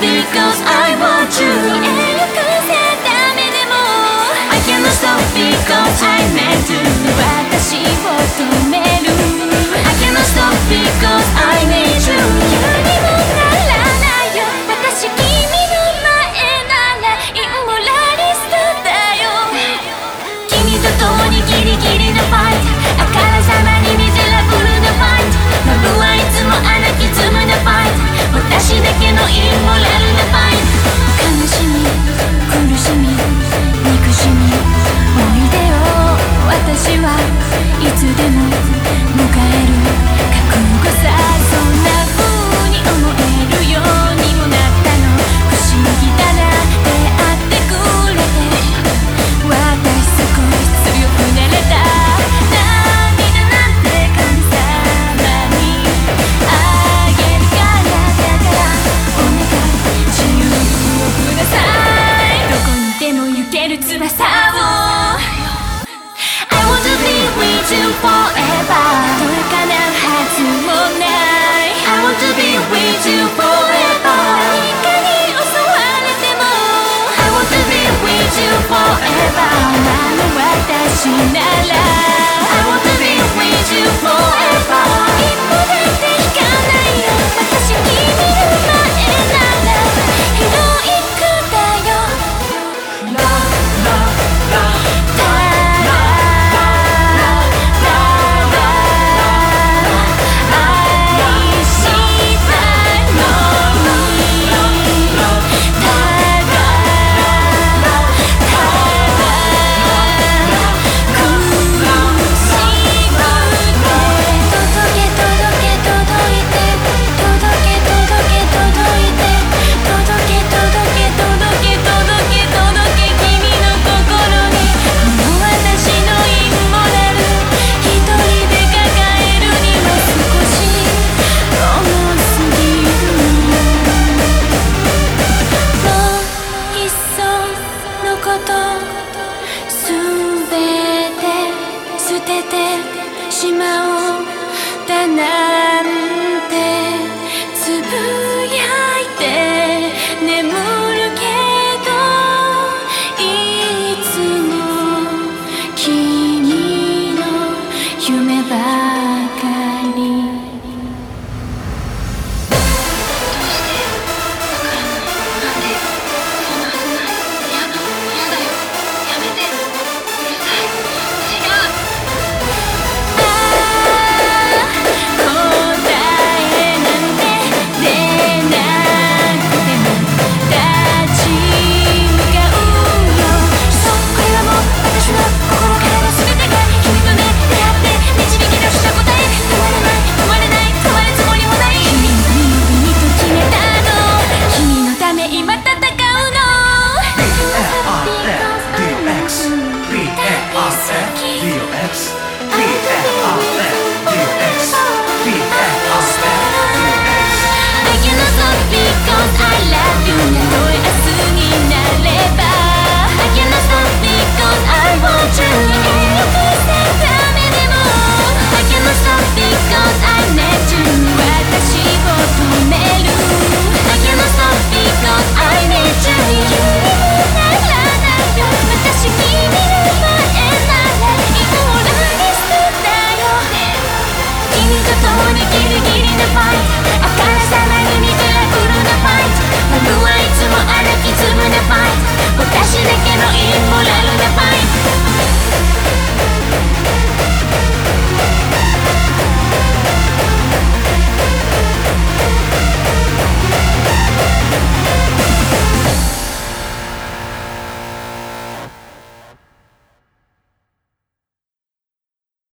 because I want you 島を離